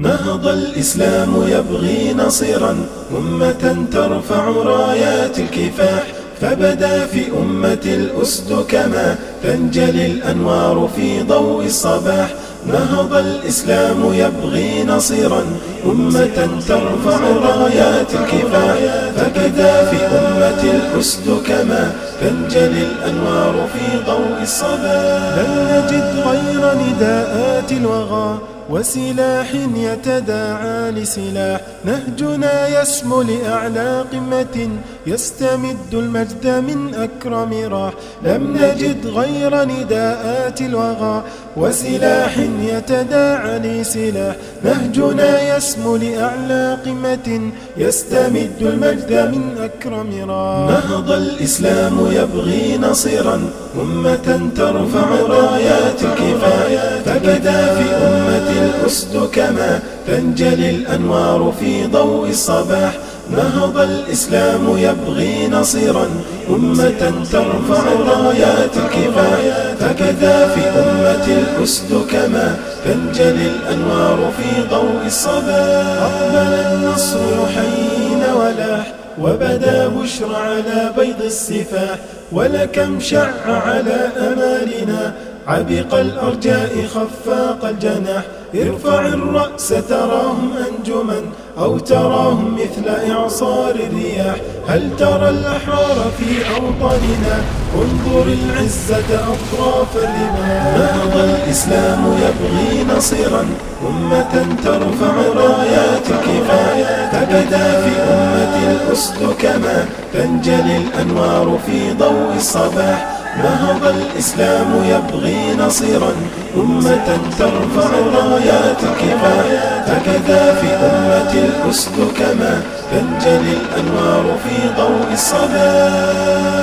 نهض الإسلام يبغي نصيرا أمة ترفع رايات الكفاح فبدا في أمة الأسد كما تنجلي الأنوار في ضوء الصباح. نهض الإسلام يبغي نصيرا أمة ترفع رايات الكفاح فبدا في أمة الأسد كما تنجلي الأنوار في ضوء الصباح. لن نجد غير نداءات الوغى وسلاح يتداعى لسلاح. نهجنا يسمو لأعلى قمة يستمد المجد من أكرم راح. لم نجد غير نداءات الوغى. وسلاح يتداعى لسلاح. نهجنا يسمو لأعلى قمة يستمد المجد من أكرم راح. نهض الإسلام يبغي نصيرا. أمة ترفع رايات الكفاية. الأسد كما تنجلي الأنوار في ضوء الصباح. نهض الإسلام يبغي نصيرا أمة ترفع رايات الكفاح. فكذا في أمة الأسد كما تنجلي الأنوار في ضوء الصباح. أقبل النصر يحيينا ولاح وبدا بشر على بيض السفاح. ولكم شع على أمالنا عبق الأرجاء خفاق الجناح. ارفع الرأس تراهم أنجما أو تراهم مثل إعصار الرياح. هل ترى الأحرار في أوطاننا؟ انظر العزة أطراف الرماح. نهض الإسلام يبغي نصيرا؟ أمة ترفع رايات الكفاية فبدا في أمة الأسد كما تنجلي الأنوار في ضوء الصباح. نهض الإسلام يبغي نصيرا أمة ترفع رايات الكفاح فكذا في أمة الأسد كما تنجلي الأنوار في ضوء الصباح.